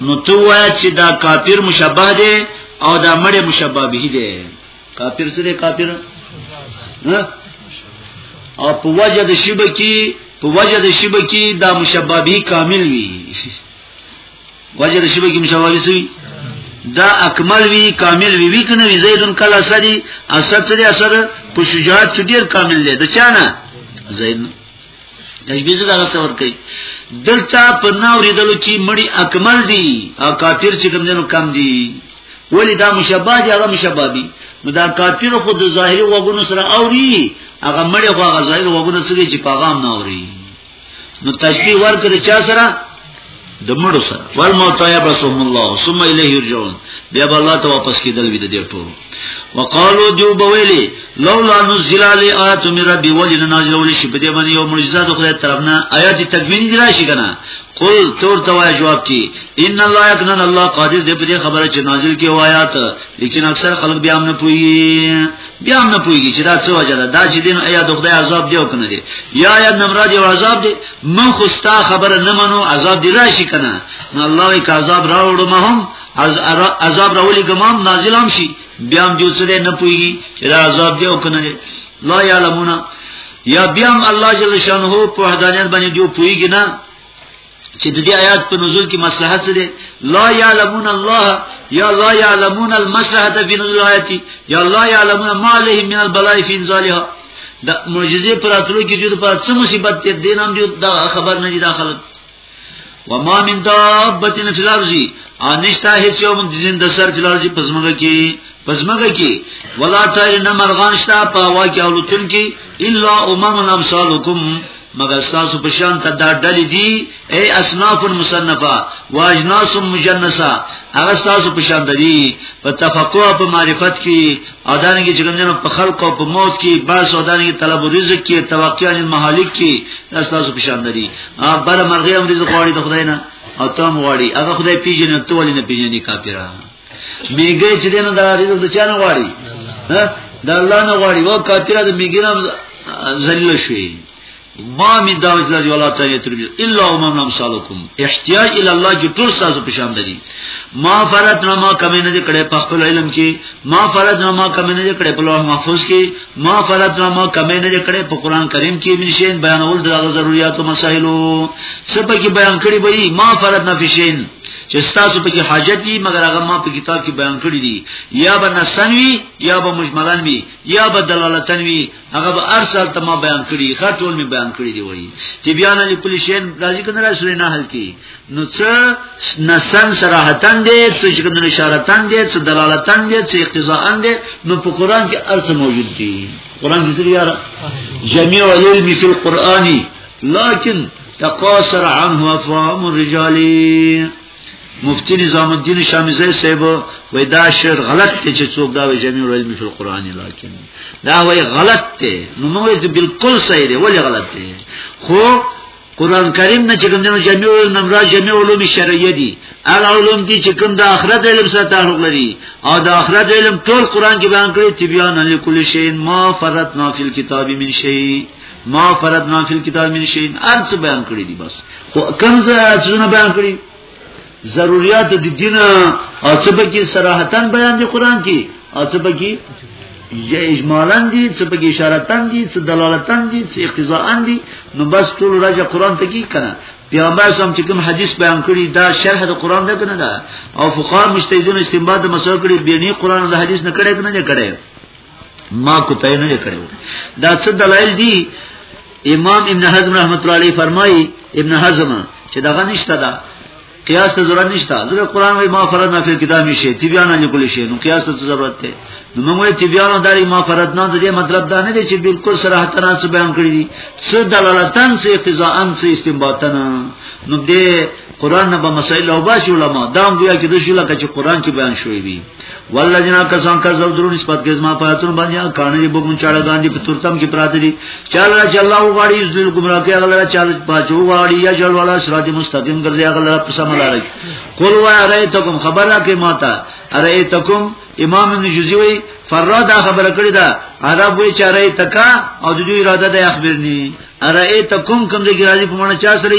نو تو وای چې دا کافر مشبه دی او دا مړ مشبه به دی کافر څه دی کافر او په وجه د شیبه کې په وجه د شیبه کې دا مشبه به کامل وي وجه د شبه کې مشاوي سوي دا اکمل وی کامل وی وی کنه وی زیدن کلا سری اسد سری اسد په شجاعت چې ډیر کامل دی د چانه زید تشبیه زګه تصور کوي دلته په ناوریدلو کې مړی اکمل دی او کافر چې کوم جنو کم دی ولی دا مشابه دی هغه مشابه دی نو دا کافر خو د ظاهري وګونو سره اوري هغه مړی خو هغه ظاهري وګونو سره چې پیغام نه اوري نو تشبیه ورکړه چا سره د مړو سره ول موتایا بسم الله ثم الیه یرجعون بیا به الله ته واپس کیدل وی د دې ټول وقالو جو بویلی لولا نزل علی آیات من ربی ولنا نازل ول شي په دې باندې یو معجزه د خدای طرفنا آیات تکوینی دی راشي کنه قل تور توا جواب کی ان الله یکن الله قادر دې په دې خبره چې نازل کی آیات لیکن اکثر خلک بیا نه پوي بیا هم نه پوهیږي چې دا څه وجه ده دا چې دین ایا د خدای عذاب دی او کنه دی یا یا نمراد یو عذاب دی من خو ستا خبره نه منو عذاب دی راشي کنه نو الله یې که عذاب راوړو ما هم از عذاب راولي ګمام نازل هم شي بیا هم جو څه دی نه پوهیږي چې دا عذاب دی او کنه دی لا یعلمون یا بیا هم الله جل شانه په وحدانیت باندې جو پوهیږي نه چې د دې آیات په نزول کې مصلحت څه دی لا یعلمون الله یا لا یعلمون المصلحت فی نزول آیات یا لا یعلمون ما علیهم من البلاء فی انزالها د معجزې پر اتلو کې د پر څه مصیبت ته دین هم دی دا خبر نه دي داخله وما من دابه فی الارض انشتا هیڅ یو من دین د سر فی الارض پزماګه کې پزماګه کې ولا طیر نه مرغان شتا په واکه اولتن کې الا امم الامثالکم مگر تاسو په شان ته دا ډلې دي اے اصناف المصنفه واجناس مجنسه هغه تاسو په شان دي په تفقه په معرفت کې اودانګي جګمنو په خلق او په موت کې باس اودانګي طلب رزق کې توقع المحالک کې تاسو په شان دي بل مرغه هم رزق غواړي د خدای نه او تم غواړي هغه خدای پیژنې ته ولې نه پیژنې کافرانو میګه چې دینو دا رزق د چا نه غواړي ها د الله نه غواړي او کافر د میګه نه ذلیل شوی ما من دعوت لذي ولا تاني تربيه الا امم امثالكم احتياج الى الله جو ټول سازو پشان دي ما فرض نه ما کمه نه کړه په خپل علم کې ما فرض نه ما کمه نه کړه په لوح محفوظ کې ما فرض نه ما کمه نه کړه په قران کریم کې بنشین بیانول د ضرورت او مسائلو سبا کې بیان کړی به ما فرض نه فشین چې تاسو په کې حاجت دي مګر هغه ما په کتاب کې بیان کړی دي یا به نسنوي یا به مجملن وي یا به دلالتن وي هغه به ارسل ته ما بیان کړی ښه ټول می بیان کړی دی وایي چې بیا نه لیکل شي راځي کنه راځي نه حل کی نو څه نسن صراحتن دي څه چې کنه اشارتن دي څه دلالتن دي څه اقتضاءن دي نو په قران کې ارسل موجود دي قران کې څه یاره جميع العلم في القرآن لكن تقاصر عنه افهام الرجال مفتی نظام الدین شامیزی صاحب وای دا شعر غلط ته چې څوک دا وی جميع العلم فی القرآن لكن دا وای غلط ته نو موږ دې بالکل صحیح دی ولی غلط دی خو قران کریم نه چې کوم دنو جميع علم را جميع علوم شرعیه دي هغه علوم دي چې کوم د آخرت علم سره تعلق لري او د آخرت علم ټول قران کې بیان کړی تبیان لكل شیء ما فرتنا فی الكتاب من شیء ما فرضنا فی الكتاب من شیء ارس بیان کړی دی بس خو کوم ځونه بیان کړی ضرورت د دین او څه به کې صراحتن بیان دی قران کې او څه به کې یا اجمالا دي څه په اشارتن دي څه دلالتن دي څه اقتضاءن دي نو بس ټول راځه قران ته کی کنه پیغمبر سم چې کوم حدیث بیان کړی دا شرح د قران ده کنه دا او فقها مجتهدین استنباط مسله کړی بینی قران د حدیث نه کړی کنه نه کړی ما کوتای نه کړو دا څه دلایل دي امام ابن حزم رحمت الله علیه فرمایي ابن حزم چې دغه نشته دا قیاس ته ضرورت نشته ځکه قران وايي ما فرض نه فل کتاب نشي تبيان نه کول شي نو قیاس ته ضرورت دی نو موږ وايي تبيان داري ما فرض نه دي مطلب دا نه دی چې بالکل صراحت نه څه بیان کړی دي څه دلالتن څه اقتضاءن څه استنباطن نو دې قران نه به مسائل او باش علماء دا هم بیا کې د شو لکه چې قران کې بیان شوی دی والذین کسان کذب درو نسبت کې ما پاتون باندې کانه یې بوګم چاړه باندې په ترتم کې پراته دي چاله چې الله وغاړي ذل گمراه کې هغه چاله پاتو وغاړي یا جل والا صراط مستقیم ګرځي هغه په سم لار کې قل و ارایتکم خبره کې ماته ارایتکم امام ابن جوزی وی فرا دا خبره کړی دا عرب وی چاره تکا او د دوی اراده د اخبرنی ارایتکم کوم د ګرازي په معنی چا سره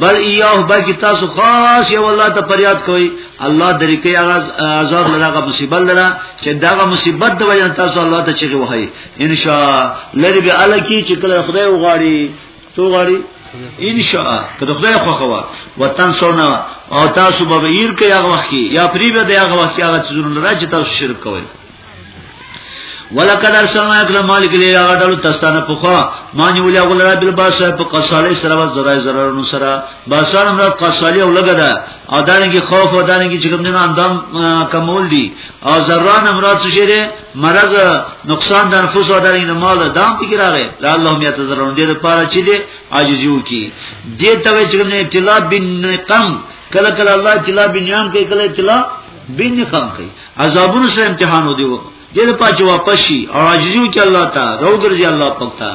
بل ایاه بلکې تاسو خاص یو الله ته فریاد کوئ الله درې کې هغه عذاب لږه مصیبت لره چې داغه مصیبت د وجه تاسو الله ته چیغه وهي ان شاء لری به الکی چې کله خدای وغاړي تو غاړي ان شاء کله خدای خو خوا وطن سونه او تاسو به ویر کې هغه وخت یا پری به د هغه وخت هغه څه لره چې تاسو شرک کوئ ولکد ارسلنا اکرم مالک لی هغه ډول تستانه پوخا ما نیولې غلره بل باس په قصاله سره و زرای زرارونو سره باسان هم قصاله ولګه ده او دانګي خوف او دانګي چې کوم نه اندام کمول دي او زران هم رات شي دي مرض نقصان د نفوس او دانګي مال دام پکې راغی لا الله میا تزرون دې لپاره چې دې عاجزو کی دې ته چې کوم نه ابتلا بن قم کله کله الله چې لا بنیام کوي کله چې لا بن قم کوي عذابونو سره امتحان ودی وو دې د پاج واپس شي او عاجزو کې الله تا روګرځي الله پاک تا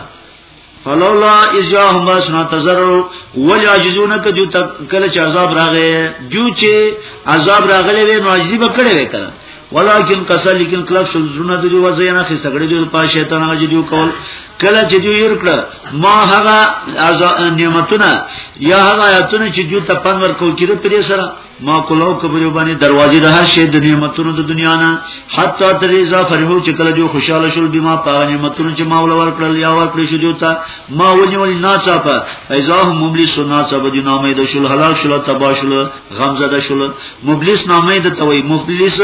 فلولا اجاهم باسنا تزرو ولی عاجزونه که جو کله چې عذاب راغې جو چې عذاب راغلې وې معجزي به کړې وې کړه ولکن قصه لیکن کلک شو زونه د جو وزینا خې سګړې جو په شیطان هغه جو کول کله چې جو ير کړ ما هغه نعمتونه یا هغه آیاتونه چې جو ته پنور کو کړ پرې سره ما کولو کبر باندې دروازې د هر شی د نعمتونو د دنیا نه حتی تر ریزا فرحو چې کله جو خوشاله شول بما په نعمتونو چې ما ول ورکړل یا ورکړل شو دیو ته ما ونی ول ناڅه په ایزا هم مبلس ناڅه به دی نامې د شل حلال شل تبا شل غم زده شل مبلس نامې د توي مبلس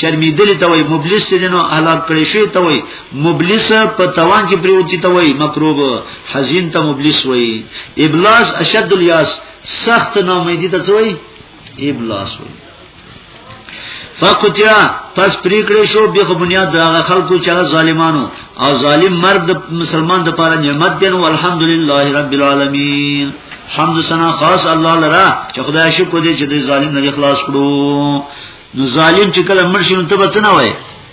شرمیدل توي مبلس چې نو هلاک کړي شي توي مبلس په توان کې پریوتی توي مکروب حزین ته مبلس وای ابلاس اشد الیاس سخت نامیدی ته څوی ابلاس وی فقطیا پس پریکړې شو به په بنیاد د هغه خلکو چې هغه ظالمانو او ظالم مرګ د مسلمان د پاره نعمت دی او الحمدلله رب العالمین حمد سنا خاص الله لرا چې خدای شکر دې چې د ظالم نه خلاص کړو نو ظالم چې کله مرشي نو ته بس نه وای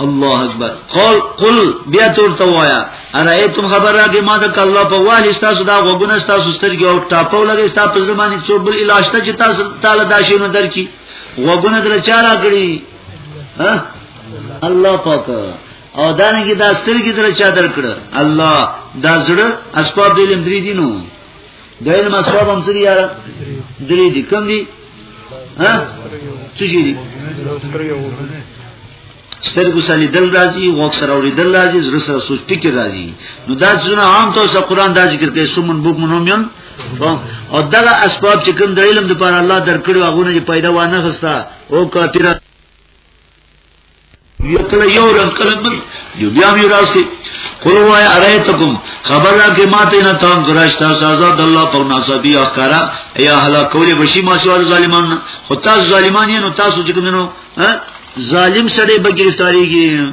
الله اکبر قل قل بیا تور ته وایا ارایتم خبر راګه ما د الله په وحی تاسو دا غوګونه تاسو سترګې او ټاپو لګې تاسو په زمانه څو بل الاشته چې تاسو تعالی دا شی نو درچی غوګونه دل چارا کړی ها الله پاک او دا نه کې دا سترګې دل چا درکړه الله دا زړه اسباب دې لمدري دي نو دایره ما ثواب هم سری یاره درې دي کم دي ها څه شي دي سترګو سره دل راځي غوږ سره اوریدل راځي زړه سره سوچ فکر راځي نو دا څونه عام طور سره قران دا ذکر کوي سمون بوک منومیان او دا اسباب چې کوم د علم لپاره الله درکړو هغه نه پیدا وانه خستا او کافر یو کله یو رنګ کله بل یو بیا می راسي قل وای ارایتکم خبر را کې ماته نه تام ګراشتا سزا د الله په ناسبی اخکارا یا هلا کولی بشی ما سوال ظالمان خو تاسو ظالمان یې نو تاسو چې کومنو ظالم سره به گرفتاریږي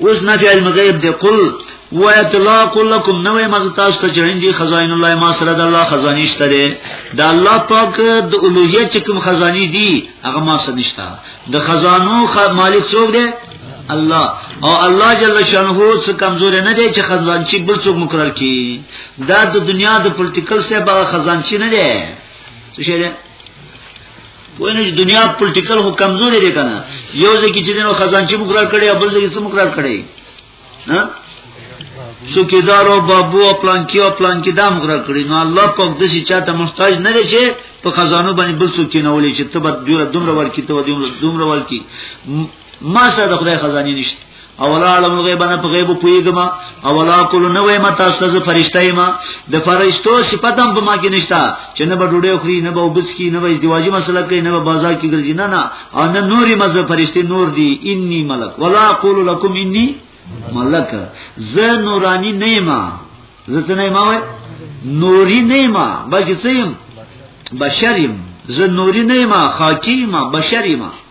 اوس نفی علم غیب دی قل و اطلاق لکم نوې مزه تاسو ته چرین دي خزائن الله ما سره د الله خزانی شته دي د الله پاک د اولوهیت کوم خزانی دي هغه ما سره نشته د خزانو مالک څوک دی الله او الله جل شانه څخه کمزور نه دی چې خزانچی بل څوک مقرر کړي دا د دنیا د پولیټیکل سه به خزانچی نه دی څه شي وینه چې دنیا پولیټیکل هو کمزوري دی کنه یو ځکه چې دینو خزانچي مقرر کړي او بل ځکه څه مقرر کړي ها سوکیدار او بابو او پلانکی او پلانکی دا مقرر کړي نو الله پاک د شي چاته محتاج نه دی چې په خزانو باندې بل څوک نه ولي چې تبد دوره دومره ورکی ته دومره ورکی ما سره د خدای خزانه نشته اولا علم غیب نه په غیب پویګم اولا کول نه وای متا ستاسو فرشتہ ما د فرشتو صفاتم په ما کې نشتا چې نه به ډوډۍ خوري نه به وبس کی نه به ازدواجی مسله کوي نه به بازار کې ګرځي نه نه او نه نوري مزه فرشتي نور دي انی ملک ولا اقول لكم انی ملک زه نورانی نه ما زه څه نه ما وای نوري نه ما بلکې څه يم بشریم زه نوري نه ما خاکی ما بشری ما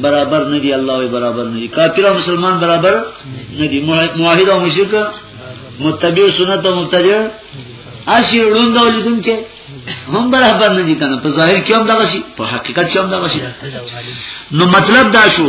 برابر نه دی الله وی برابر نه دی کافر او مسلمان برابر نه دی موحد او مشرک متبع سنت او مبتدع اسی روند او لیدون کې هم برابر نه دي کنه په ظاهر کې هم دغه شي په حقیقت کې هم دغه شي نو مطلب دا شو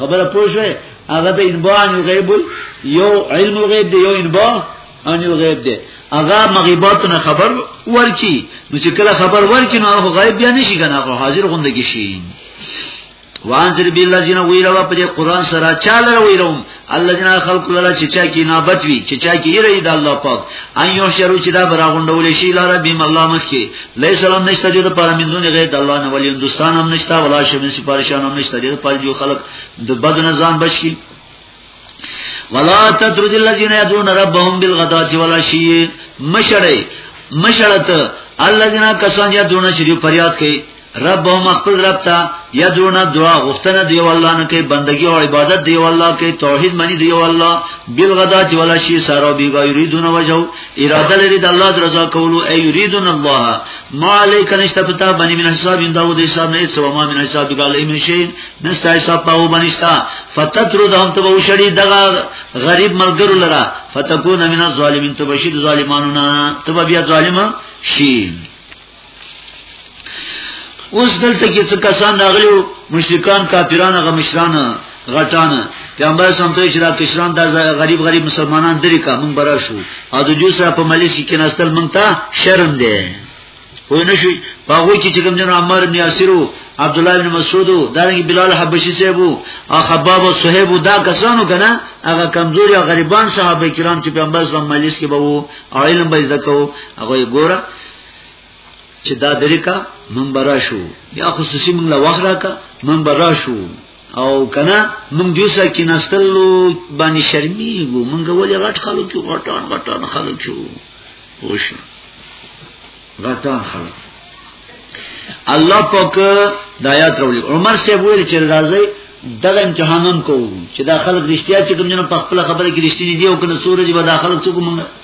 خبره پوه شوې هغه ته انباء ان الغیب یو علم الغیب دی یو انباء ان الغیب دی هغه مغیبات نه خبر ورچی نو چې کله خبر ورکی نو هغه غیب بیا نشي کنه هغه حاضر غونډه کې شي وانذر بالذین ویروا په قرآن سره چا لره ویروم الذین خلق لره چې چا کې نابت وی چې چا کې یری د الله پاک ایو شرو چې دا براغونډول شي لاره بیم الله مخکي لیس لهم نشته دې لپاره من دون غیر الله نه ولی هندستان هم نشته ولا شمن سپارشان هم نشته دې لپاره جو خلق د بد نه ځان بچي ولا تدرج الذين يدعون ربهم بالغداة والعشي مشړې مشړت الذين کسان يدعون چې دی فریاد کوي ربهم خپل رب ته يدعون دعا غوښتنه دی والله نه کوي بندگی او عبادت دی والله کوي توحید معنی دی والله بالغداة والعشي سارو بیګا یریدون وجو اراده لري د الله د رضا کولو اي يريدون الله ما عليك نشته پتا باندې من حساب انده او د حساب نه څه ما من حساب قال اي من شي نشته حساب پاو بنشتا فتتردهم تو وشړي دغه غریب ملګرو لرا فتكون من الظالمين تو بشي ظالمانو نه تو بیا ظالم شي اوس دلته کې څه کسان راغلي مشرکان کافرانو غ مشران غټان پیغمبر سم ته چې دا کشران د غریب غریب مسلمانان درې کا مونږ برا شو او د جو سره په ملیشي کې نستل مونږ ته شرم دی خو نه شي په هغه کې چې کوم جن عمر بن یاسر او عبد الله بن مسعود او دغه بلال حبشي صاحب او خباب او صہیب دا کسانو کنه هغه کمزور یا غریبان صحابه کرام چې پیغمبر سم ملیش کې به وو او علم به زده کوو هغه ګوره چې دا درې کا من برا شو یا خصوصي من لا وخرا کا من برا شو او کنا من دې سره کې نستلو باندې شرمېږو مونږ ولې غټ خلک یو غټان غټان خلک یو وښ غټان خلک الله پاک دایات راوړي عمر شه ویل چې راځي دغه امتحانم کوو چې دا خلک رښتیا چې کوم جن په خپل خبره کې رښتینی دی او کنه سورج به دا خلک څوک مونږ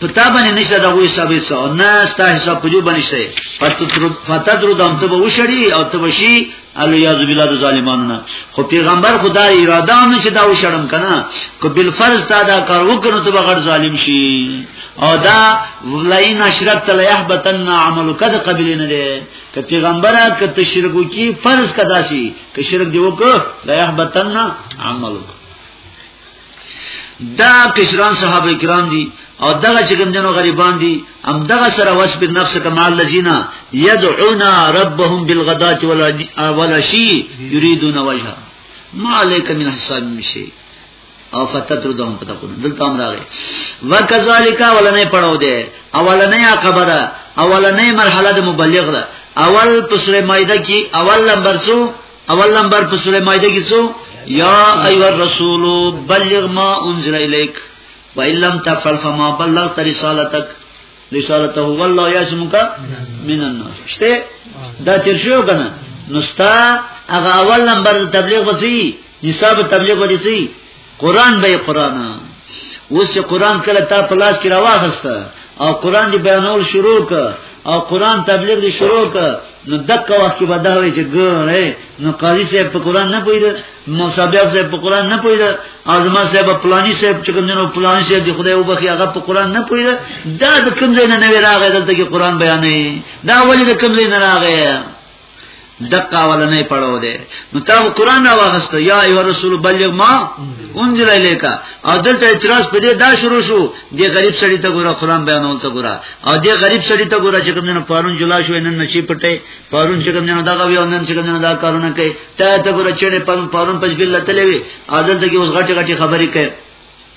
پتا باندې نشته دا وې حساب څه او نه ستا حساب په جو باندې شته فتدرو دم ته به وشړي او ته بشي الله یعذ بالله د ظالمانو نه خو پیغمبر خدا اراده هم چې دا وشړم کنه کو بل فرض تا دا کار وکړو ته بغیر ظالم شي او دا ولین اشرکت لیحبطن عملک د قبل نه دی که پیغمبره که تشرکو کی فرض کدا شي که شرک دی وک لیحبطن عملک دا کشران صحابه کرام دي او دغه چې کوم جنو غریبان دي هم دغه سره وسب نفس کمال الذين يدعون ربهم بالغداة والعشي يريدون وجهه ما عليك من حساب من شيء او فتت ردهم پتا کو دلته امر راغی وکذالک اولنې پړاو دی اولنې خبره اولنې مرحله د مبلغ ده اول پسره مایده کی اول نمبر سو اول نمبر په سوره مائده کې څو یا ایو الرسول بلغ ما انزل الیک و ان لم تفعل فما بلغت رسالتک رسالته والله یعصمک من الناس شته دا تیر شو کنه نو ستا هغه اول نمبر تبلیغ وسی نصاب تبلیغ وسی قران به قران اوس چې قران کله تا په لاس کې راوخسته او قران دی بیانول شروع ک او قران تبلیغ دی شروع ک نو دغه وخت کې بده وي چې ګورې نو قاضي صاحب په قران نه پوهید مصابیب صاحب په قران نه پوهید اعظم صاحب پلانی صاحب چې کوم نو پلانی صاحب دی خدای وبخي هغه په قران نه پوهید دا د کوم ځای نه راغی دلته کې قران بیانې دا ولې د کوم ځای نه راغی دقا ولا نه پړو دے نو تا قرآن راوغست یا ایو رسول بلغ ما انزل الیکا او دلته اعتراض په دې دا شروع شو دې غریب سړی ته ګوره قرآن بیانول ته ګوره او دې غریب سړی ته ګوره چې کوم نه پارون جلا شو نن نشي پټه پارون چې کوم نه دا غوي نن چې کوم نه دا کارونه کوي ته ته ګوره چې پارون پارون پښ بل لته لوي عادت کې اوس غټي غټي خبرې کوي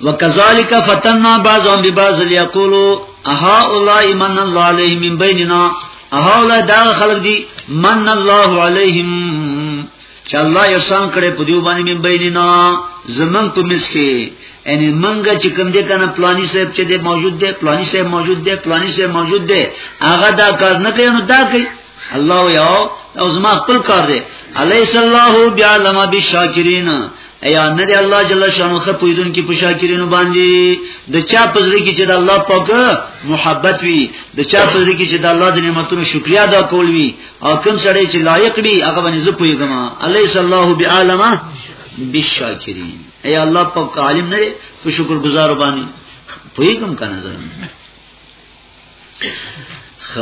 وکذالک فتننا بعضهم ببعض ليقولوا اهؤلاء من الله عليهم من بيننا اهؤلاء دا خلق دي من الله عليهم چې الله یو سان کړي په دیو باندې من بیننا زمن په مسکی یعنی منګه چې کوم دې کنه پلانی صاحب چې دې موجود دی پلانی صاحب موجود دی پلانی صاحب موجود دی هغه دا کار نه کوي نو دا کوي الله یو او زما خپل کار دی الیس الله بیعلم بالشاکرین ایا نه دی الله جل شانو خه پویدون کی په شاکرینو باندې د چا پزری کی چې د الله پاک محبت وی د چا پزری کی چې د الله د نعمتونو شکریا ادا کول وی او کوم سړی چې لایق دی هغه باندې زه پویګم الیس الله بیعلم بالشاکرین ایا الله پاک عالم نه په شکر گزار باندې پویګم کنه زه خ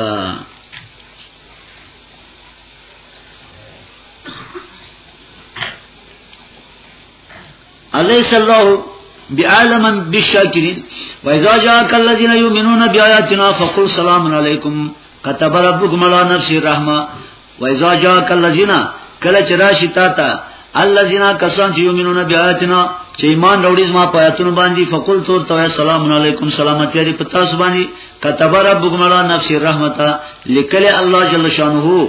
الیس الله بعالما بالشاکرین واذا جاءك الذين يؤمنون بآياتنا فقل سلام علیکم كتب ربكم على نفسه الرحمه وایزا جا کلذینا کله چې راشي تا ته الذين كسان چې یمنون بیااتنا چې ایمان وروړي زما پاتون باندې فقل تور تو السلام علیکم سلامتی دې پتا سبانی كتب ربكم على نفس الرحمتا لکل الله جل شانه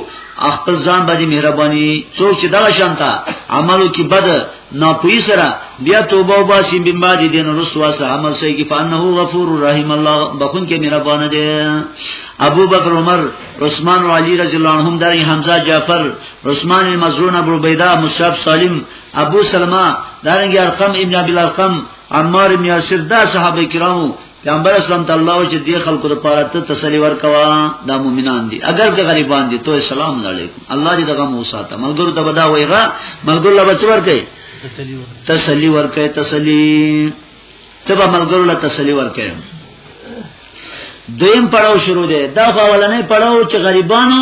خپل ځان باندې مهرباني څوک چې دا شانتا عملو کې بد نو پوی سره بیا توبه او باسی بن بعد دین رسوا سره عمل سي کی فانه غفور رحیم الله بخون کې مهربان دی ابو بکر عمر عثمان او علی رضی الله عنهم دای حمزه جعفر عثمان مزرون ابو بیدا مصعب سالم ابو سلمہ دارنګ ارقم ابن ابي الارقم عمار ابن یاسر دا صحابه کرامو پیغمبر اسلام ته الله چې دې خلکو ته پاره ته تسلی ورکوا دا مؤمنان دي اگر که غریبان دي تو سلام علیکم الله دې دغه موسی ته ملګرو ته بدا وایغه ملګرو لا بچ ورکې تسلی ورکې تسلی تبا ملګرو لا تسلی ورکې دویم پړاو شروع دی دا خو اولنې پړاو چې غریبانو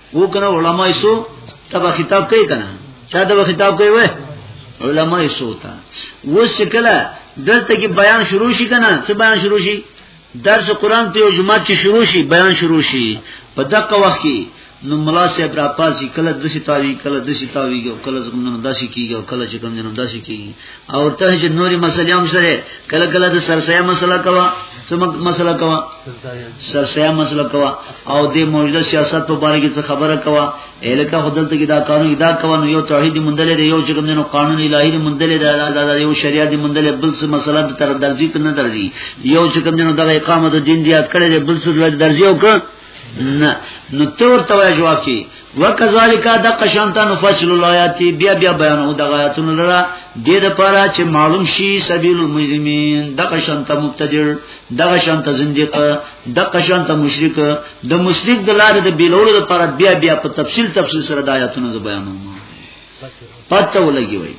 وو کنه علماء سو تبا خطاب کوي کنه چا دا خطاب کوي وای علماء سو تا وس کله دلته کې بیان شروع شي کنه څه بیان شروع شي درس قران په جمعات کې شروع شي بیان شروع شي په دغه وخت کې نو ملا صاحب را پاسي کله د شتاوي کله د شتاوي کله زمونږ داسي کیږي کله چې کوم جنم داسي کیږي او ته چې نوري مسلې هم سره کله کله د سرسایه مسله کوا سمک مسله کوا سرسایه مسله کوا او د موجوده سیاست په باره کې څه خبره کوا الکه هدلته کې دا قانون ادا کوا نو یو توحید مندل دی یو چې کوم نو قانون الهی مندل دی دا دا یو شریعت مندل بل څه مسله تر درځي ته نه درځي یو چې کوم نو د اقامت دین دی اټکړې بل څه درځي او که نه نو ته ورته وای جواب چی وکذالک د قشانت نفصل الایات بیا بیا بیان او د آیاتونو لرا د دې لپاره چې معلوم شي سبیل المجرمین د قشانت مبتدر د قشانت زنديق د قشانت مشرک د مشرک د لارې د بیلولو لپاره بیا بیا په تفصیل تفصیل سره د آیاتونو بیانوم پته ولګي وای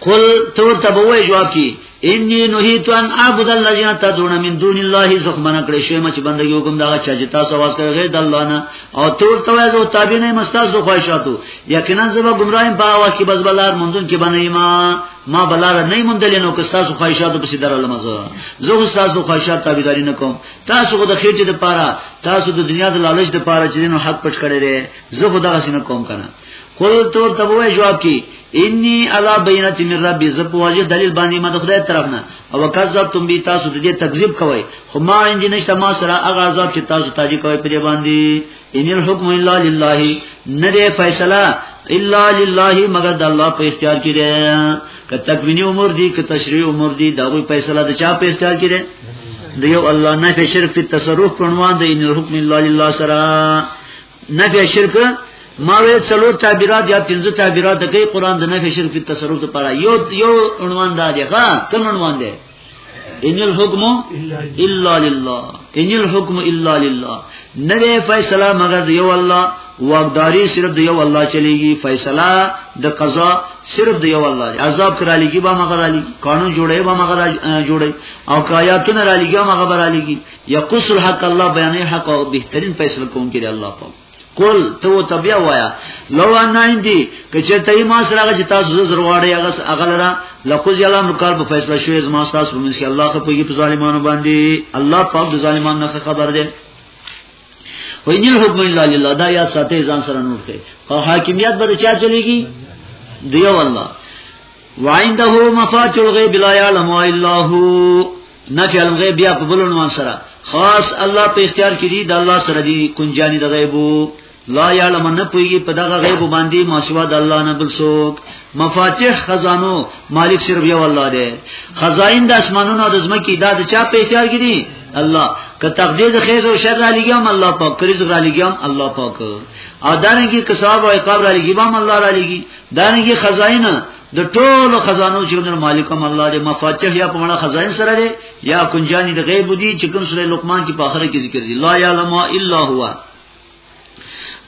قل تو تبوی جواب کی انی نهیت ان اعبد الذین تدعون من دون الله زخمن کړي شی مچ بندګي حکم دا چا چې تاسو واس کوي غیر الله نه او تور توازو او تابع نه مستاز دو خواهشاتو یقینا زما گمراهیم په واس کې بس بلار مونږ کې باندې ما ما بلار نه مونږ نو که تاسو خواهشاتو په سیدار الله مزه زه تاسو خواهشات تابعداري نه کوم تاسو خو د خېټې د پاره تاسو د دنیا د لالچ د پاره چې نو حق پټ کړی دی زه خو دا غسینه کوم کنه قل تور تبوه جواب کی انی علا بینت من ربی زب واجه دلیل باندې ما د خدای طرف نه او کذبتم بی تاسو د دې تکذیب کوي خو ما اندی نشته ما سره هغه عذاب چې تاسو تاجی کوي په دې باندې ان الحکم الا لله نه دې فیصله الا لله مگر د الله په اختیار کې ده که تکوینی امور دي که تشریع امور دي دا وی فیصله د چا په اختیار کې ده د یو الله نه فشرف تصرف پرونوان د ان الحکم الا لله سره نفی شرک ما ویل څلور تعبیرات یا پنځه تعبیرات د کوي قران د نفی شرک په تصرف لپاره یو یو عنوان دا دی ښا کوم عنوان دی ان الحكم الا لله ان الحكم الا لله نه فیصله مگر دی یو الله واغداری صرف دی یو الله چلیږي فیصله د قضا صرف دی یو الله عذاب کرا لګي با مگر علی قانون جوړي با مگر جوړي او کایاتونه را لګي مگر علی یقص الحق الله بیانې حق او بهترین فیصله کوم کړي الله پاک قل تو تبیا وایا لو ان عندي کچته ما سره هغه چې تاسو زر واړی هغه هغه لرا لقز یلا مکار په فیصله شوی زما تاسو په منځ کې الله خو په ظالمانو باندې الله پاک د ظالمانو نه خبر دی وین الحکم الا لله دا یا ساته ځان سره نور کوي او حاکمیت به چا چلیږي دیو الله وعنده مفاتيح الغيب لا يعلم الا هو نفي الغيب بیا په بلون وان سره خاص الله په اختیار کې دي د الله سره دي کنجانی د غیبو لا یعلم نه پویږي په دغه غیب باندې ما سوا د الله نه بل څوک مفاتيح خزانو مالک صرف یو الله دی خزائن د اسمانونو د زمکی دا د چا په اختیار کې دي الله که تقدیر د خیر او شر را لګیام الله پاک کریز را لګیام الله پاک او دانګي که ثواب او عقاب را لګیام الله را لګي دانګي خزاینه د ټولو خزانو چې د مالکم الله د مفاتيح یا په مړه خزاین سره دی یا کنجانی د غیب دی چې کوم سره لقمان کې په اخره کې ذکر دی لا یعلم الا هو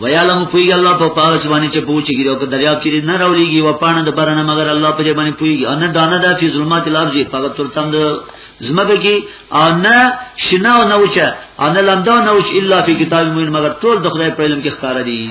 ویالم پوی الله په پاره باندې چې پوچ کیږي او دریاب چې نه راولېږي و پانه د برنه مگر الله په دې باندې پویږي ان دانه د فی ظلمات الارض په تر تم د زمګه کې ان شنا او نوچه ان لمدا نوچ الا فی کتاب مبین مگر ټول د خدای په علم کې ښکار دي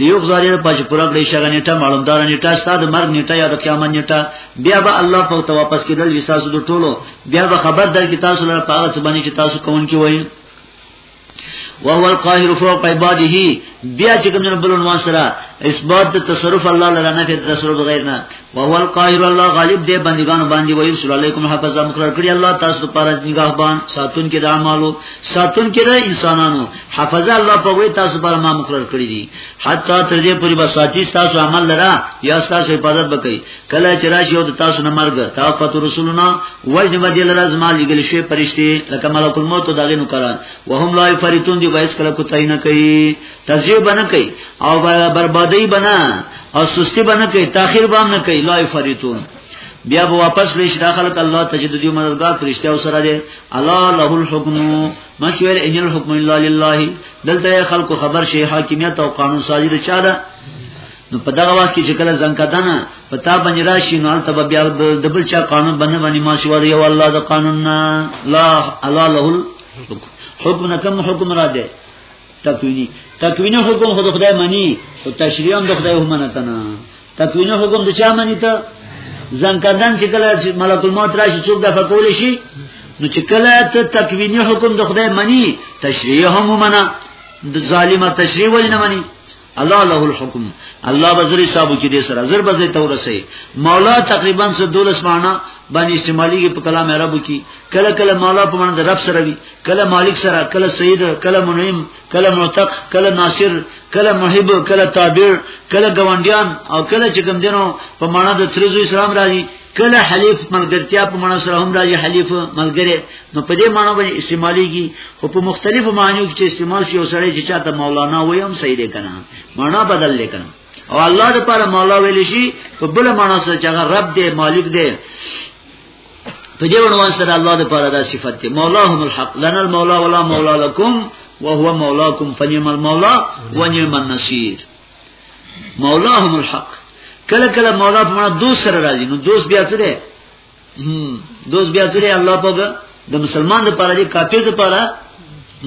لیوک زاری دا پاچ پورا کړی شغه نیټه معلوم دار نیټه ستاد مرګ نیټه یا د قیامت نیټه بیا به الله په تو واپس کیدل وساس د ټولو بیا به خبر در کی تاسو لپاره پاغه څه باندې چې تاسو کوون کی وای وهو القاهر فوق عباده بیا چې کوم نه بلون واسره اثبات د تصرف الله لره نه د تصرف غیر نه وهو القاهر الله غالب دې بندگان باندې وایي صلی الله علیکم حفظ مقرر کړی الله تاسو ته پارز نگهبان ساتون کې د اعمالو ساتون کې د انسانانو حفظ الله په وې تاسو پر ما مقرر کړی دي حتی تر دې پوری بساتی تاسو عمل لرا یا تاسو حفاظت وکړي کله چې راشي او تاسو نه مرګ توفت رسولنا وجه بدی لرا زما لګل شي پرشتي لکه ملک الموت دغه نو کړه وهم لا فرتون دی وایس کله کوتای نه کوي تزیو بنه کوي او بربادي بنه او سستی بنه کوي تاخير بام نه کوي لای فریتون بیا به واپس لې شي داخله الله تجد دی مددگار پرشتیا سره دی الله له الحكم مشور ان الحكم الا لله دلته خلکو خبر شي حاکمیت او قانون سازی دی چا ده نو په دغه وخت کې چې کله ځنګه دنه په تا باندې راشي نو البته بیا د بل چا قانون باندې باندې ما شو دی او الله د قانون لا الله له الحكم حکم نه کوم حکم را دی تکوینی تکوینی حکم خود خدای منی او تشریع هم د خدای هم نه کنه تکوینی حکم د چا منی ته ځان کردن چې کله چې ملک الموت راشي څوک د فقول شي نو چې کله ته تکوینی حکم د خدای منی تشریع هم منه د ظالمه تشریع ولې نه منی الله له الحكم الله بزری صاحب چې دې سره زر بزې تورسه مولا تقریبا څه دولس معنا باندې استعمالي کې په کلام عرب کې کله کله مولا په معنی د رب سره وي کله مالک سره کله سید کله منعم کله معتق کله ناصر کله محب کله تابع کله گوندیان او کله چې کوم دینو په معنی د ترزو اسلام راځي کله حلیف ملګرتیا په معنا سره هم راځي حلیف ملګری نو په دې معنا باندې استعماليږي خو په مختلفو معنیو کې استعمال شي او سره چې چاته مولانا وایي هم صحیح دی کنه معنا بدل لیکنه او الله د پاره مولا ویل شي په بل معنا سره چې هغه رب دی مالک دی په دې عنوان سره الله د پاره دا صفت دی مولا هم الحق لنا المولا ولا مولا لكم وهو مولاكم فنعم المولا ونعم النصير مولاهم الحق کله کله مولا په معنا دوست سره راځي نو دوست بیا څه دی دوست بیا څه دی الله په د مسلمان لپاره دی کافر لپاره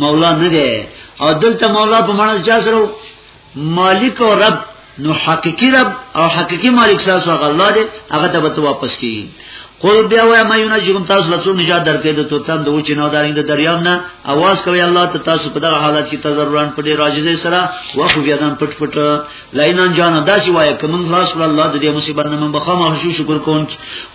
مولا نه دی او دلته مولا په معنا چا سره مالک او رب نو حقيقي رب او حقيقي مالک ساس واغ الله دی هغه ته به واپس کی قل بیا وای ما ینجیکم تاسو له څوم نجات درکې د تورتم د وچ نه دارین د دریاب نه आवाज کوي الله ته تاسو په دغه حالت کې تزروران په ډیر عاجزۍ سره وقف یادم پټ پټ لینان جان داسې وای کوم خلاص کړ الله د دې مصیبت نه من بخامه شو شکر کوم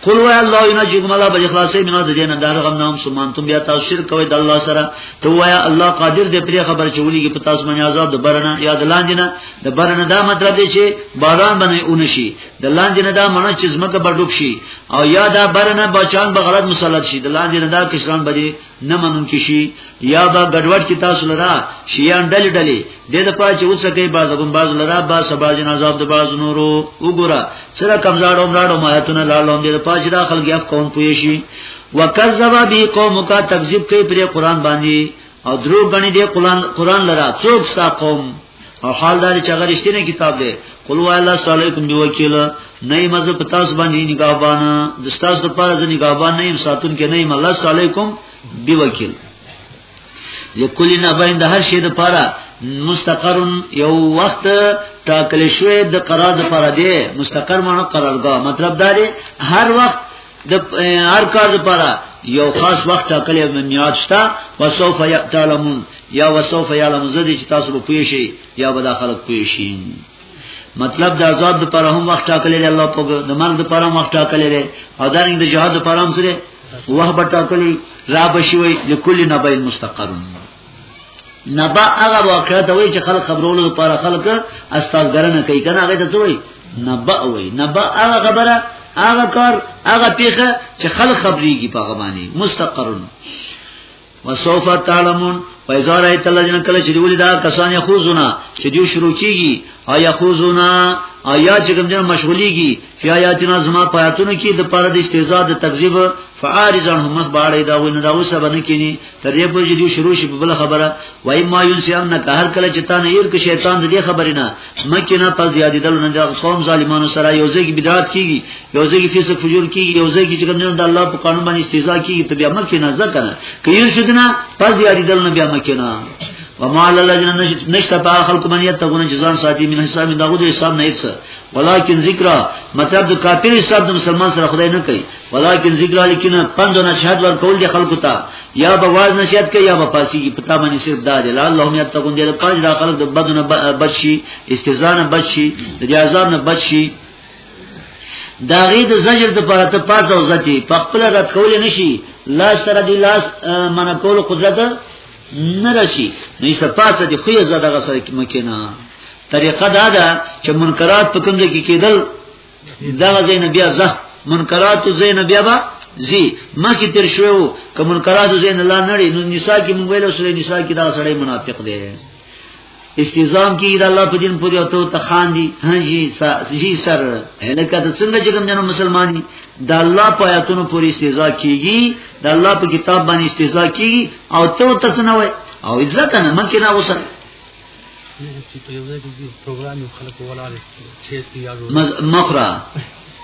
قل وای الله ینجیکم الله به خلاصې بنا د دې نه دار غم نام سمان تم بیا تاسو شرک کوي د الله سره ته وای الله قادر دې پرې خبر چولېږي په تاسو باندې عذاب د برنه یاد لاندې نه د برنه دا مطلب دی چې باران باندې اونشي د لاندې نه دا معنی چې زمکه به ډوب شي او یا دا برنه بچان به غلط مسلط شي د لاندې نه دا کسان به نه منون کې شي یا به ګډوډ کې تاسو لرا شیان ډل ډلې د د پای چې اوس کې باز غون باز لرا با سبا جن عذاب د باز نورو وګوره سره کمزارو مراړو ماتونه لالو د پای چې داخل کې اف کون پوي شي وکذب بی قومک تکذیب کوي پر قران باندې او درو غني دی قران قران لرا څوک ستا قوم او حال دار چې هغه رښتینه کتاب دی قل و الله صلی الله علیه وکیل نه مزه پتا سو باندې نگاهبان د استاد د پاره ځنی نگاهبان نه ایم ساتون کې نه ایم الله صلی الله علیکم دی وکیل لکل نه باندې هر شی د پاره مستقر یو وخت ټاکل شوی د قرار د پاره دی مستقر معنی قرارګاه مطلب دا دی هر وخت د هر کار لپاره یو خاص وخت ټاکلی میعاد شته وسوف یعلمون یا وسوف یعلم زدی چې تاسو به پوه شئ یا به دا خلک پوه شئ مطلب د عذاب د پر هم وخت ټاکلی دی الله په د مرګ د پر هم وخت ټاکلی دی او دا رنګ د جهاد د پر هم سره وه بټاکلی را بشوي لكل نبي مستقر نبا هغه واقعا ته وای چې خلک خبرولو لپاره خلک استادګرنه کوي کنه هغه ته څه وای نبا وای نبا هغه خبره هغه کار هغه پیخه چې خلک خبريږي په غمانه مستقرن وسوف تعلمون فاذا رايت الذين كل چې ولې دا کسان يخوزونه چې دیو شروع کیږي او يخوزونه آیا چې کوم جن مشغوليږي چې آیا چې زما پاتونو کې د پاره د استهزاء د تکذیب فعارض هم مخ باړې دا ونه دا اوسه باندې کینی تر دې پورې چې دوی شروع شي په بل خبره وای ما ينسيان نه هر کله چې تانه ير کې شیطان دې خبرې نه مکه نه پز یادې دل نه د قوم ظالمانو سره یو ځای کې بدعت کیږي یو ځای کې فسق فجور کیږي یو ځای کې چې کوم نه د الله په قانون باندې استهزاء کیږي ته بیا مکه نه ځکه نه کې ير شد نه پز یادې دل نه بیا مکه نه وما للذین نشتا په خلق من یتقون جزان ساتي من حساب داغو د حساب نه هیڅ ولیکن ذکر مطلب د کافر حساب د مسلمان سره خدای نه کوي ولیکن ذکر علی کنا پند نشهد ور کول دي خلکو ته یا به واز نشهد کوي یا به پاسی کی پتا باندې صرف دا دی لا اللهم یتقون دې پاج دا خلک د بدن بچي استزان بچي د عذاب نه بچي دا غي د زجر د پاره ته پاز او ذاتی په خپل رات کول نشي لا سره دی لاس من کول قدرت نه راشي نو یې سپاسه دی خو یې زړه غسر کې مکینه طریقه دا ده چې منکرات په کوم ځای کې کېدل دغه زین بیا زه منکرات زین بیا با زی مخی تر شوو که منکرات زین الله نړی نو نساء کی مونږ ویلو سره نساء کی دا سړی منافق دی استظام کی دا الله په دین پوری او ته خان دی ها جی سا جی سر الکه ته څنګه چې کوم جنو مسلمانی دا الله په آیاتونو پوری استظا کیږي دا الله په کتاب باندې استظا کیږي او ته ته څنګه وای او عزت نه مکه نه وسه مخرا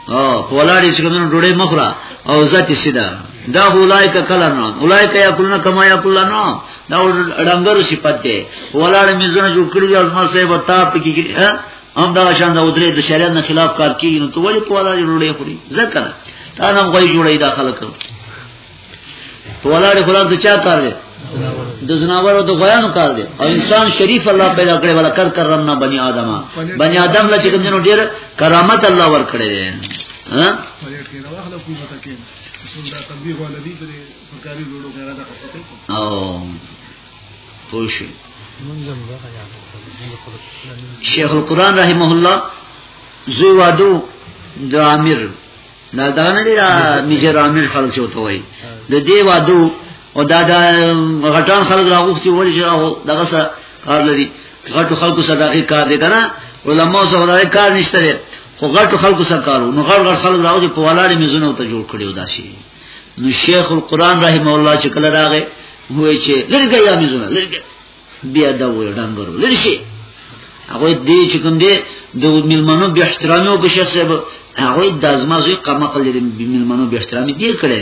او پولاړی چې کومه ډوړې مخرا او ذاتی سیدا دا اولایک کلا نو اولایک یا کلنا کما یا کلا نو دا ډنګر صفت دی ولاړ میزونه جوړ کړی او ما صاحب تا پکې کړی هم دا شان دا ودرې د شریعت نه خلاف کار کوي نو ته ولې پولاړی ډوړې خوري ځکه تا نه غوي جوړې دا خلک ولاړې خوراک د چا کار دی د زناورو د غیانو کار دی او انسان شریف الله پیدا کړی ولا کر کرمنا بنی آدم بنی آدم لا چې کوم جنو ډیر کرامت الله ور کړی دی ها او پوش شیخ القرآن رحمه الله زوی وادو د عامر دا دا نه دی دا میجر عامل خلک چې وته وای د دې وادو او دا دا غټان خلک راغوښتي ولې چې دغه سره کار لري غټو خلکو سره دغه کار دی کنه علماء سره دغه کار نشته لري خو غټو خلکو سره کارو نو غټ غټ خلک راوځي په ولاړې میزونو ته جوړ کړیو دا شي نو شیخ القران رحم الله چې کله راغې وای چې لرګي یا میزونه لرګي بیا دا وې ډنګر ولر شي هغه دې چې کوم دې د ملمنو به احترام او شیخ صاحب هغه د ازما زوی قمه خل دې ملمنو به احترام دې کړې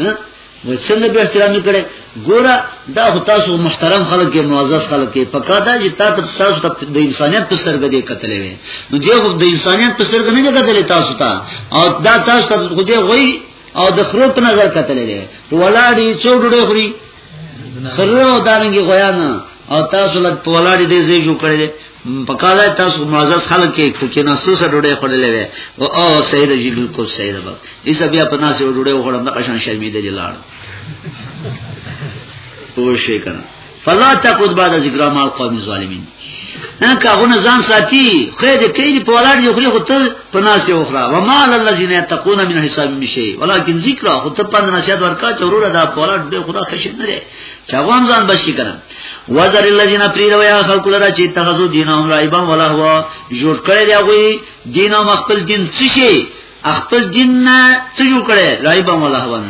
ها و څنګه به احترام کړي ګوره دا خو تاسو محترم خلک کې معزز خلک کې پکا دا چې تاسو تاسو ته د انسانيت په سترګه دې کتلې وي نو دې خو د انسانيت په سترګه نه کتلې تاسو ته او دا تاسو ته خو دې وایي او د خرو په نظر کتلې ده ولاړی چوډړې خوري خرو دانګي غویا نه او تاسو لږ په ولاړی دې زی جو کړې په کاله تاسو معزز خلک کې پکې نه سوسه ډوډۍ خورلې وې او او سید جی بالکل سید بس ایسه بیا په ناسې ډوډۍ وخورم د قشان شرمې دې لاړ پوه شي کنه فلا تقود بعد ذکر ما قوم ظالمین نه کاغونه ځان ساتي خو دې کې په ولاړ یو خو ته په ناس یو خره و ما الذين يتقون من حساب مشي ولكن ذکر خو ته پند نشاد ورکا چې وروره دا په ولاړ دې خدا خشه نه دی چا وان ځان بشي کړم وزر الذين پریروا یا خلق لرا چې تخذو دینهم رایبا ولا هو جوړ کړی دی غوي دینه مخبل دین څه شي خپل دین نه څه جوړ کړي لای به مولا هون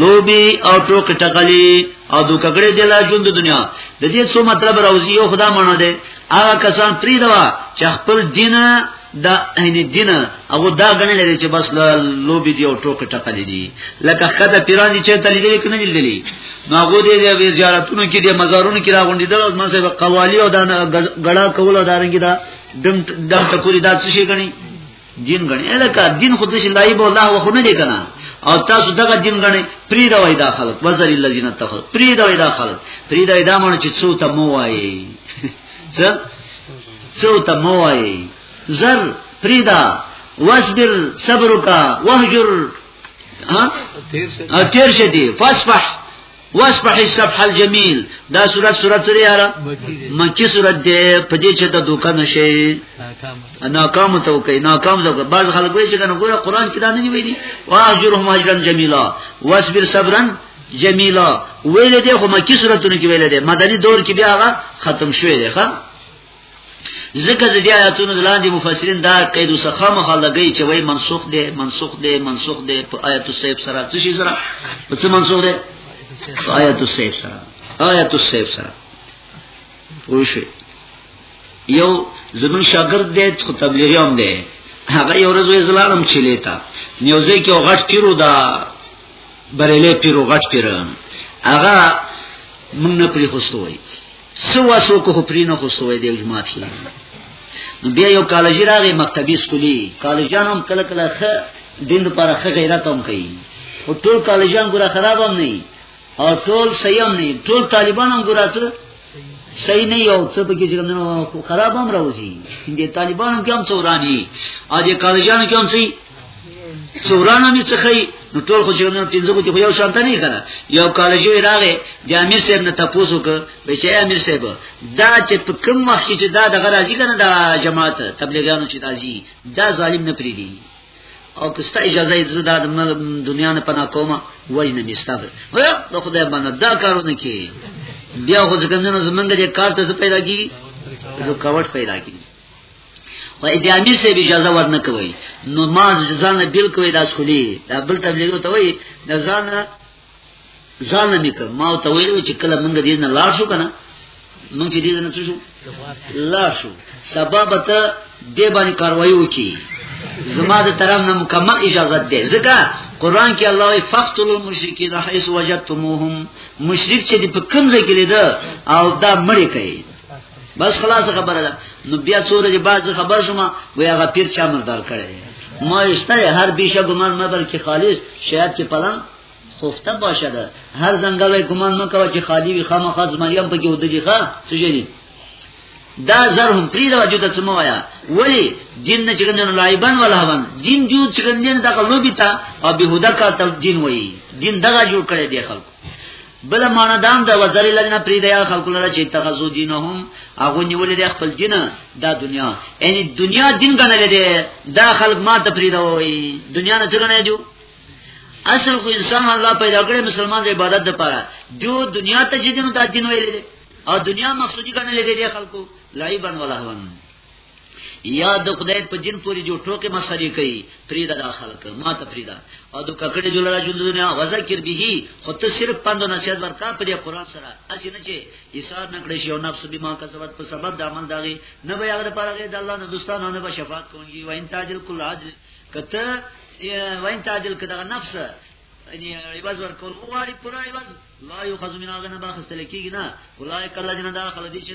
لوبي او ټوک ټکلي او د کګړې د لا ژوند دنیا د دې څو مطلب راوځي یو خدا مانو دي هغه کسان پری دا چې خپل دین د اهل دین او دا غنل لري چې بس لوبي دی او ټوک ټکلي دي لکه خدای پیران دي چې تللی دي کنه دي نو هغه دې د زیارتونو کې د مزارونو کې راغونډي دل او مسه قوالی او دا غړا کول او دارنګي دا دم دم ټکوري دا څه شي غني دین غنی الکه دین خود شي لایب الله و خونه دې کنه او تاسو دغه دین غنی پری دا وای دا خلک وزر الذین تخل پری دا وای دا خلک پری دا دا مونږ چې څو ته مو وای څه څو ته مو وای زر پری دا واصبر صبرک وهجر ها تیر شدی فاصفح واسبح السبح الجميل دا سورۃ سورۃ سره یاره مکی سورۃ دې په دې چې ته دوکه نشي ناکام ته کوي ناکام ته کوي بعض خلک وایي چې کنه ګوره قران کې دا نه ویلي واجرهم اجرا جميلا واصبر صبرا جميلا ویل دې خو مکی سورۃ نه کې ویل دې مدني دور کې بیا هغه ختم شوی دی ښا ذکر د دې آیاتونو لاندې مفسرین دا قید وسخه مخالګي چې وای منسوخ دی منسوخ دی منسوخ دی په آیات السیف سره څه شي سره په څه منسوخ دی په آیات السیف سره آیات السیف سره پوښي یو زمون شاګرد دی خو تبلیغی هم دی هغه یو ورځ زلالم چلی تا نیوځي کې غټ پیرو دا بریلې پیرو غټ پیرو هغه مونږ نه پری خوستوي سو واسو کو پرینو خو سوې دی جماعت شي نو بیا یو کالج راغی مکتبی سکولی کالجان هم کله کله خ دین لپاره خ غیرت هم کوي او ټول کالجان ګره خراب هم نه او ټول صحیح هم نه ټول طالبان هم ګره څه صحیح نه یو څه پکې چې موږ خراب هم راوځي دې طالبان هم کوم څورانی او دې کالجان کوم څه سورانو می څخه نو ټول خو چې نو پینځه کو چې یو شانت نه کنه یو کالج وی راغې د امیر صاحب نه تاسو کو به چې امیر صاحب دا چې په کوم وخت چې دا د غراځي کنه دا جماعت تبلیغیانو چې راځي دا ظالم نه پریدي او که ستا اجازه یې زه دا د دنیا نه پناه کوم وای نه مستاب و د خدای باندې دا کارونه کې بیا خو ځکه نن زمونږ د کار ته پیدا کی نو کاوت پیدا کی و ابي امير سه به اجازه ورنه کوي نو ما ځان بل کوي داس خولي دا بل تبلیغ ته وي د ځان ځان مې کوم ما ته ویل چې کله موږ دې نه لاړ شو کنه موږ چې دې نه څه شو لاړ شو سبب ته دې باندې کاروایی وکي زما د طرف نه مکمل اجازه ده ځکه قران کې الله وی فقتلوا المشرکین حيث وجدتموهم مشرک چې په کوم ځای کې لیدل او دا مړی کوي بس خلاص خبره ده نو بیا څوره چې بعد خبر شوم وی هغه پیر چا مردار کړي ما اشته هر بیشه ګمان مې بلکې خالص شاید چې پلان خفته باشه ده هر ځنګل ګمان مې کوي چې خالی وي خامخا زمریم په کې ودی ښا څه شي دا زر هم پری دا وجود څه موایا ولی جن نه چګند نه لایبان ولا هبن جن جو چګند نه دا لوبي تا او بهودا کا تل جن وای جن دغه جوړ کړي دی خلکو بل معنا دام دا وزر لنا پری دیا خلق لرا چې تخذو دینهم هغه نیولې د خپل دین دا دنیا یعنی دنیا دین غنلې ده دا خلق ما ته پری دا وای دنیا نه څنګه جو اصل خو انسان الله پیدا کړی مسلمان د عبادت لپاره جو دنیا ته چې دین دا دین ویلې او دنیا مقصودی غنلې ده خلکو لایبن ولهون یا د خدای په جن پوری جو ټوکې مسلې کوي پریدا د خلک ما ته پریدا او د ککړې جوړه جون دنیا وذکر به خو ته صرف پندو نصیحت ورکا په دې قران سره اسی نه چې ایثار نکړې شی او نفس به ما کسبت په سبب د عمل داغي نه به هغه پر هغه د الله نه دوستانو نه به شفاعت کوي و ان تاجل کل عدل کته و ان تاجل کده نفس یعنی عوض ورکول غواړي پر عوض لا یو خزمنا غنه باخستل کیږي نه ولای کله جن دا خلک دي چې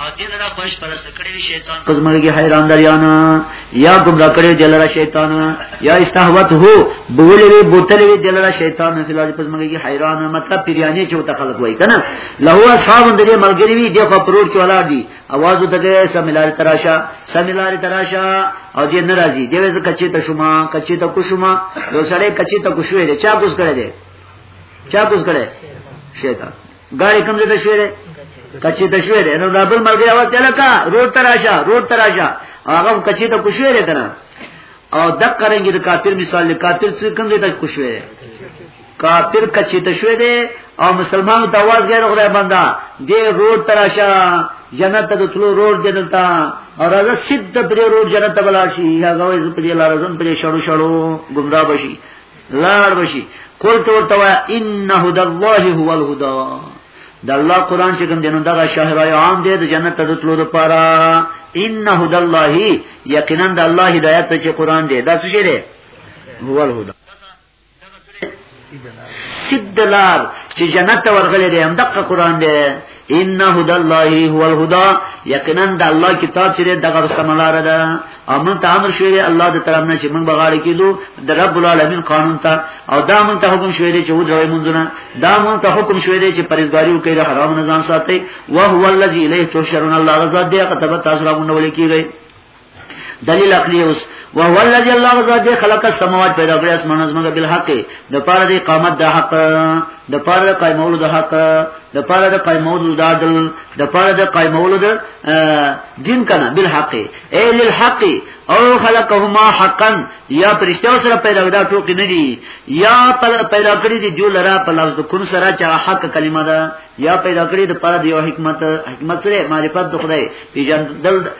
او دین را پښ پرست کړی وی شیطان پس مرګي حیران دریانا یا گمراه کړی دلرا شیطان یا استهوت هو بولې وی بوتلې وی دلرا شیطان فلاج پس مرګي حیران مطلب پیریانی چې وت خلق وای کنه له اصحاب دې ملګری وی دغه پروت چې ولاړ دي आवाज وتګه سمیلار تراشا سمیلار تراشا او دې ناراضي دې وځ کچې ته شوما کچې ته کو شوما نو سړې کچې ته کو شوې چا کوس کړې دې چا کوس کړې شیطان ګاړي کوم ځای ته شوی دی کچې ته شوی دی نو دا بل مرګ یې واسطه لکه روډ تراشه روډ تراشه هغه کچې ته کوشوي دی کنه او د قرنګ د کافر مثال دی کافر څه کوم ځای ته کوشوي دی کافر کچې ته شوی دی او مسلمان ته आवाज غیر خدای بندا دې روډ تراشه جنت ته تلو روډ جنت ته او راځه سید پر روډ جنت ته بلاشي هغه وې زپ دې لارزم پر شړو شړو گمراه بشي لار بشي قلت ورته وا ان هدى الله هو الهدى د الله قران چې کوم دینو دغه شهر عام دی د جنت ته تلو لپاره ان هدى الله یقینا د الله هدایت چې قران دی دا څه شی دی هو الهدى سید لار چې جنت ورغلې دی هم دغه قران دی ان هدى الله هو الهدى یقینا د الله کتاب چې دغه سملار ده او من ته امر شوی الله د طرف نه چې من بغاړه کیدو د رب العالمین قانون ته او دا من ته حکم شوی دی چې و دروي منځونه دا من ته حکم شوی دی چې پرېزګاری وکړي د حرام نه ځان ساتي او هو الذی الیه تشرون الله غزا دی کتب تاسو راغونډول کیږي دلیل عقلی اوس و هو الذی الله غزا دی خلق السماوات پیدا کړی اسمان از موږ بالحق د پاره دی قامت د حق د پاره قائمولو د حق د پاره د قائمولو د عدل د پاره د قائمولو د دین کنه بالحق ای للحق او خلقهما حقا یا پرشتو سره پیدا دا ټوکی نه دی یا پیدا کړی دی جو لرا په لفظ د کون سره چې حق کلمه ده یا پیدا کړی د پاره د یو حکمت حکمت سره معرفت د خدای پیژندل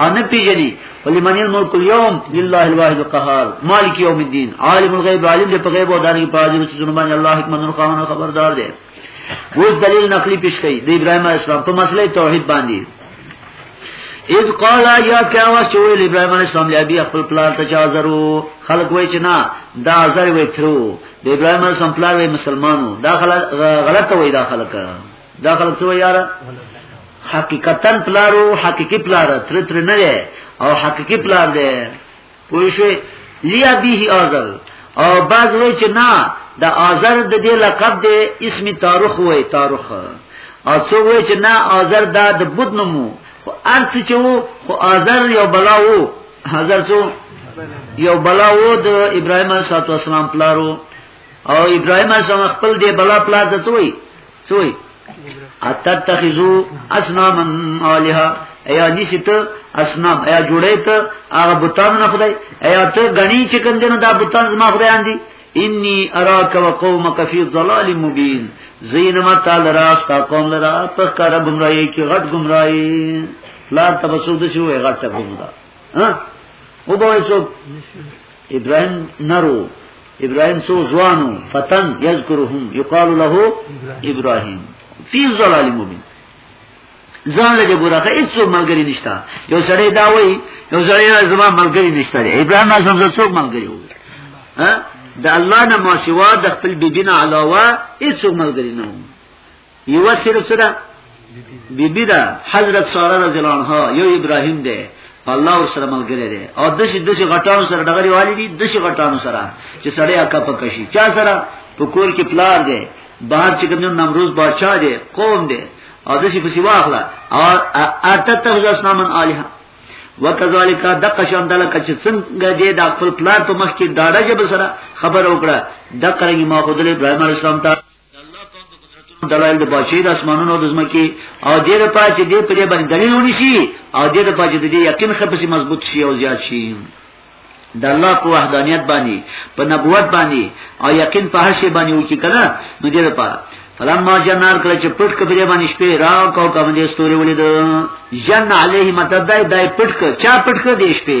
او نه پیژني ولمن الملک اليوم لله الواحد القهار مالک یوم الدین عالم الغیب عالم دې په غیب او دانګي په حاضر چې زمانه الله حکمت الخوان خبردار دی اوس دلیل نقلی پیش کړي د ابراهیم علیه السلام په مسله توحید باندې اذ قال یا کیا وا چې ویل ابراهیم علیه السلام لیا بیا خپل پلان ته چا زرو خلک وای چې نه دا زر وای ترو د ابراهیم علیه السلام پلان وای مسلمانو دا غلط غلط وای دا خلک دا خلک څه یاره حقیقتا پلارو حقیقی پلار تر تر نه دی او حقیقی پلار دی پوه شئ لیا به ازل او بعض وی چې نه د ازر د دې لقب دی اسم تاریخ وای تاریخ او څو وی چې نه ازر دا د بوت نومو خو ارڅ چې وو خو ازر یو بلا وو ازر څو یو بلا وو د ابراهیم علیه السلام پلارو او ابراهیم علیه السلام خپل دی بلا پلار ته څوی سوی اتتخذو اسنامن الها ایا نشی ته اسنام ایا جوړی ته هغه بوتان نه خدای ایا ته غنی چې کوم دنه دا بوتان زما خدایان دي انی اراک و قومک فی ضلال مبین زینما تعالی راستا قوم لرا په کار گمراهی کی غټ گمراهی لا تبسود شو غټ گمراه ها وبوي څوک ابراهيم نرو ابراهيم سو ځوانو فتن يذكرهم يقال له ابراهيم في ظلال مبين ځان له ګورخه هیڅ ملګری نشته یو سړی دا وای یو سړی زما ملګری نشته ابراهيم اعظم زه څوک ملګری و ها د الله نه ما سوا د خپل بیبي نه علاوه هیڅ ملګری نه و یو سره څه ده بی بی ده حضرت ساره رضی الله عنها یو ابراهیم ده الله ور سره ملګری دی او د شي د شي غټانو سره ډغری والی دي د شي غټانو سره چې سړی اکا پکشي چا سره په کور کې پلار دی بهر چې کوم نمروز بادشاہ دی قوم دی او د شي په سی واخلا او اته تخذ اسنامن الها وکذالک دقه شان دل کچ څنګه دې د خپل پلان په مخ کې داړه جب سره خبر وکړه د قرنګي ما خدای ابراهيم عليه السلام ته دلایل د پاچې د اسمانونو د زمکی او دې د پاچې دې په دې باندې دلیل ونی شي او دې د پاچې د دې یقین خپسي مضبوط شي او زیات شي د الله په وحدانیت باندې په نبوت باندې او یقین په هر شی باندې وکي کنه نو دې لپاره فلما جنار کله چې پټ کبرې باندې شپې را کو کوم دې ستوري ولید جن علیه متدای دای پټ ک چا پټ ک دې شپې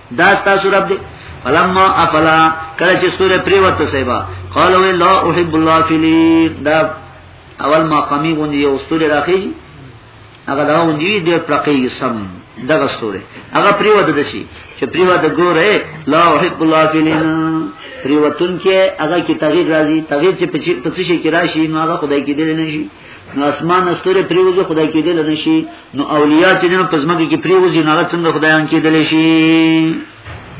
دا ستاسو رب دی فلما افلا کله چې سورې پریوته سیبا قال وی لا احب الله فلی دا اول ما قمی غوندي یو سورې راخی هغه دا غوندي دی پرقی سم دغه سورې هغه پریوته دشي چې پریوته ګوره لا احب الله فلی پریوتون کې هغه کې تغییر راځي تغییر چې پچی پچی کې راشي نو هغه خدای کې دی نه شي نو اسمان استوره پریوزي خدای کېدل نه شي نو اولیاء چې نو پزماګه کې پریوزي نه څنګه خدایان کېدل شي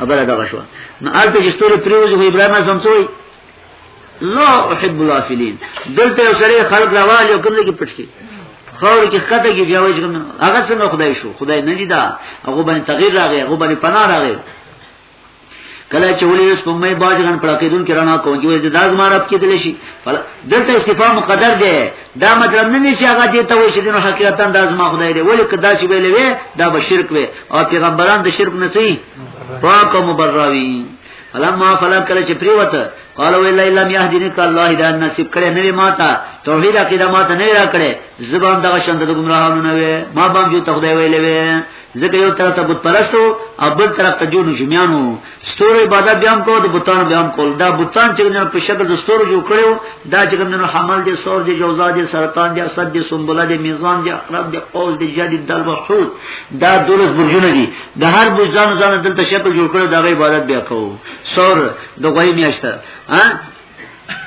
ابره دا شو نو الته چې استوره پریوزي خو ابراهیم اعظم څوی لا احب الافلین دلته سره خلق راوالي کوم کې پټ کی خور کې خطه کې بیا وایي هغه څنګه خدای شو خدای نه دی دا هغه باندې تغییر راغی هغه باندې پناه راغی کله چې ولې اوس په مې باج غن پر کېدون کې رڼا کوي چې د داز مارب کېدل شي دلته استفهام مقدر دی دا مطلب نه نشي هغه دې ته وایي چې د حقیقتا داز ما خدای دی ولې کدا چې ویلې وي دا به شرک وي او پیغمبران د شرک نه سي پاک او مبرراوي فلما فلم کله چې پریوت قال وی لا الا يهدينك الله هدايه نصیب کړي نه ماته توحید عقیده ماته نه را کړي زبان دغه شند د گمراهانو نه وي ما باندې ته خدای ویلې وي ځکه یو طرف ته بت پرستو او بل طرف ته جوړو جمیانو ستورو عبادت بیا هم کوو د بتانو بیا هم کول دا بتان چې موږ په شکل د ستورو جوړ کړو دا چې موږ حمل دي سور دي جوزا دي سرطان دي اسد دي سنبله دي میزان دي عقرب دي قوس دي جدي دل وحود دا دولس برجونه دي د هر برج ځان ځان دلته شکل جوړ کړو دا عبادت بیا کوو سور د غوي میاشته ها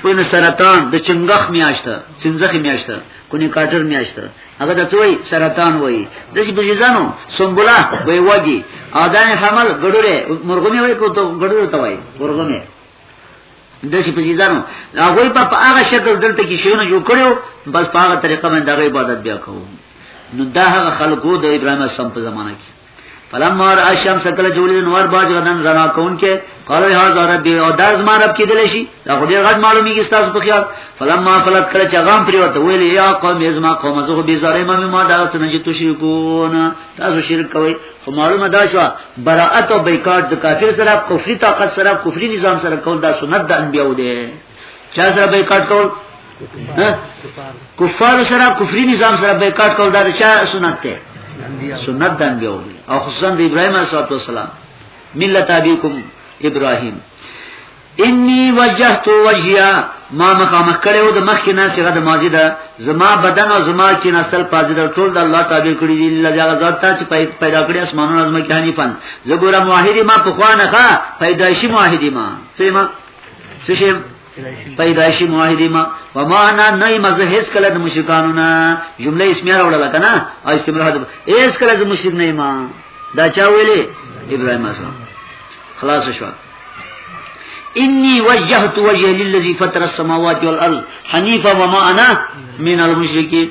په سرطان د چنګخ میاشته چنځخ میاشته کونی کاټر میاشته هغه د څوی سرطان وای د چې بجزانو سنبولا وای وږي اذان حمل ګډوره مرغومي وای کو ته ګډوره ته وای مرغومي د چې بجزانو هغه په هغه شکل دلته کې شونه جوړ کړو بس په هغه طریقه باندې د عبادت بیا کوو نو دا هغه خلقو د ابراهیم اسلام په زمانه کې فلما را الشمس کله جوړې نور باج غدن رڼا کون کې قال يا رب دې او داس ما رب کې دلې شي دا خو دې غږ معلومیږي تاسو په خیال فلما فلت کله چې غام پریوته ویل یا قوم یزما قوم زه به زاره ما ما دا ته نه جتو شرکون تاسو شرک کوي خو معلومه دا شو براءت او بیکاټ د کافر سره کفري طاقت سره کفري نظام سره کول دا سنت د انبیو دی چا سره بایکاټ کول کفار سره کفري نظام سره بایکاټ کول دا چا سنت ته سنت د انبیو او خصوصا د ابراهیم علیه السلام ملت ابيکم ابراهیم انی وجهت وجهیا ما مخامخ کړو د مخ کې نه صيغه د ماضی ده زما بدن او زما کې نسل پاجي ده ټول د الله تعالی کړی دی الله جل ذات ته چې پیدا کړی اسمانونو از مکه حنیفن زګورم واحد ما په خوانه ښا پیدایشي واحد ما سیما څه شي پیدایشی موحدی ما وما انا نئی مزه هیڅ کله د مشرکانو نه جمله اسمیه راوړل کنه او استمرار د هیڅ کله د مشرک نه ما دا چا ویلې ابراهیم اسلام خلاص شو انی وجهت وجه للذی فطر السماوات والارض حنیفا وما انا من المشرکین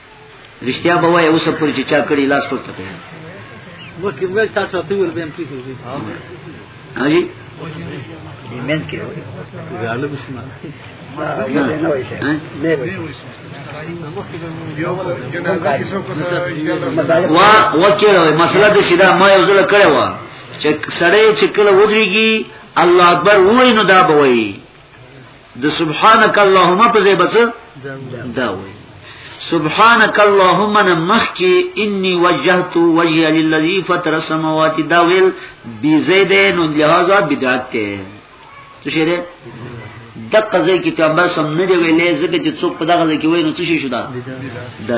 رښتیا به وای اوس پر چې چا کړی لاس پر ته پیان وکي ول تاسو ته ول بیم کیږي هاجی ایمن کې وي غالب بسمه وا وکړه مسله د شیدا ما یو ځل کړو چې سړی چې کله ودرېږي الله اکبر وای نو دا به وای د سبحانك اللهم په ځای بچ دا وای سبحانك اللهم نه مخکي اني وجهت وجهي للذي فطر السماوات دا ویل بي زید نو لہذا بدعت ته څه شری د قضې کې پیغمبر سم نه دی ویلې ځکه چې څوک په دغه ځای کې وای نو څه شي شو دا دا